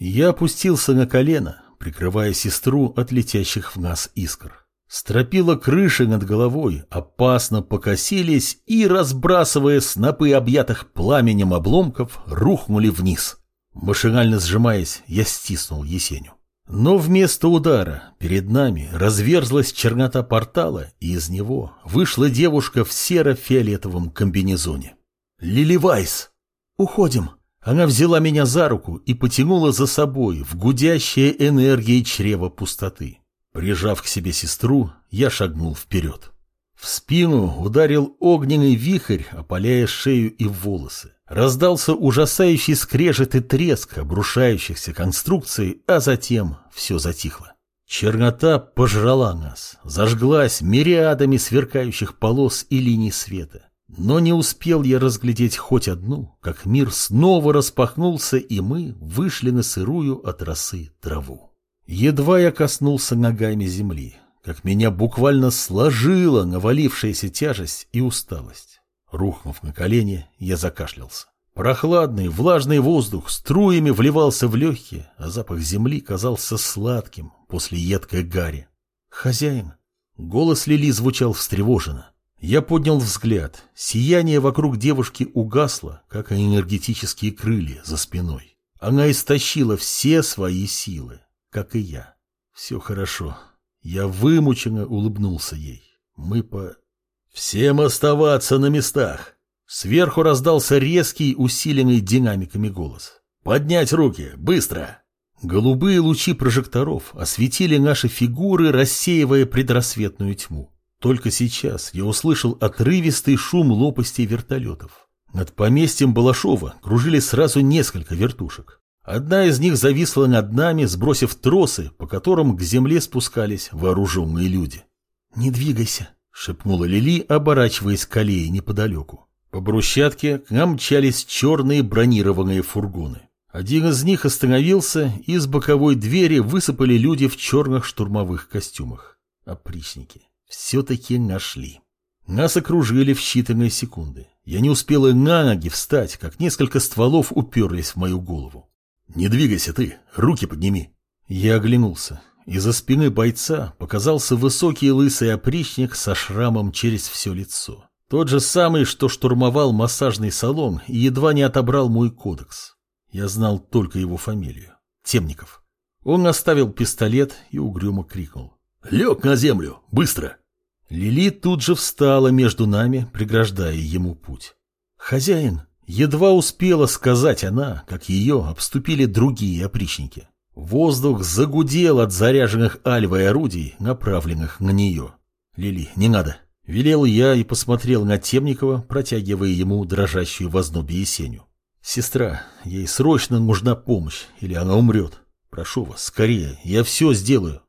Я опустился на колено, прикрывая сестру от летящих в нас искр. Стропила крыши над головой, опасно покосились и, разбрасывая снопы объятых пламенем обломков, рухнули вниз. Машинально сжимаясь, я стиснул Есеню. Но вместо удара перед нами разверзлась чернота портала, и из него вышла девушка в серо-фиолетовом комбинезоне. «Лили Вайс!» «Уходим!» Она взяла меня за руку и потянула за собой в гудящее энергией чрева пустоты. Прижав к себе сестру, я шагнул вперед. В спину ударил огненный вихрь, опаляя шею и волосы. Раздался ужасающий скрежет и треск обрушающихся конструкций, а затем все затихло. Чернота пожрала нас, зажглась мириадами сверкающих полос и линий света. Но не успел я разглядеть хоть одну, как мир снова распахнулся, и мы вышли на сырую от росы траву. Едва я коснулся ногами земли, как меня буквально сложила навалившаяся тяжесть и усталость. Рухнув на колени, я закашлялся. Прохладный, влажный воздух струями вливался в легкие, а запах земли казался сладким после едкой гари. «Хозяин!» Голос Лили звучал встревоженно. Я поднял взгляд. Сияние вокруг девушки угасло, как энергетические крылья за спиной. Она истощила все свои силы как и я. Все хорошо. Я вымученно улыбнулся ей. Мы по... Всем оставаться на местах. Сверху раздался резкий, усиленный динамиками голос. «Поднять руки! Быстро!» Голубые лучи прожекторов осветили наши фигуры, рассеивая предрассветную тьму. Только сейчас я услышал отрывистый шум лопастей вертолетов. Над поместьем Балашова кружили сразу несколько вертушек. Одна из них зависла над нами, сбросив тросы, по которым к земле спускались вооруженные люди. «Не двигайся», — шепнула Лили, оборачиваясь к аллее неподалеку. По брусчатке к нам мчались черные бронированные фургоны. Один из них остановился, и с боковой двери высыпали люди в черных штурмовых костюмах. Опричники. Все-таки нашли. Нас окружили в считанные секунды. Я не успела на ноги встать, как несколько стволов уперлись в мою голову. «Не двигайся ты, руки подними». Я оглянулся. Из-за спины бойца показался высокий лысый опричник со шрамом через все лицо. Тот же самый, что штурмовал массажный салон и едва не отобрал мой кодекс. Я знал только его фамилию. Темников. Он оставил пистолет и угрюмо крикнул. «Лег на землю! Быстро!» Лили тут же встала между нами, преграждая ему путь. «Хозяин!» Едва успела сказать она, как ее обступили другие опричники. Воздух загудел от заряженных альвой орудий, направленных на нее. «Лили, не надо!» Велел я и посмотрел на Темникова, протягивая ему дрожащую в ознобе Есеню. «Сестра, ей срочно нужна помощь, или она умрет. Прошу вас, скорее, я все сделаю».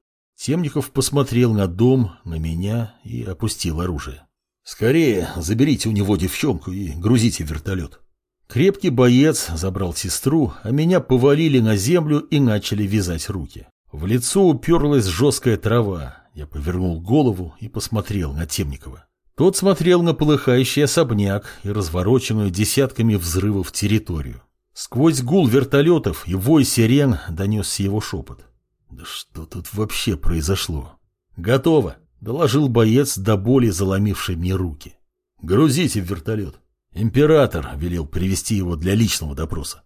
Темников посмотрел на дом, на меня и опустил оружие. «Скорее заберите у него девчонку и грузите вертолет». Крепкий боец забрал сестру, а меня повалили на землю и начали вязать руки. В лицо уперлась жесткая трава. Я повернул голову и посмотрел на Темникова. Тот смотрел на полыхающий особняк и развороченную десятками взрывов территорию. Сквозь гул вертолетов и вой сирен донесся его шепот. «Да что тут вообще произошло?» «Готово», — доложил боец до боли заломивший мне руки. «Грузите в вертолет». Император велел привести его для личного допроса.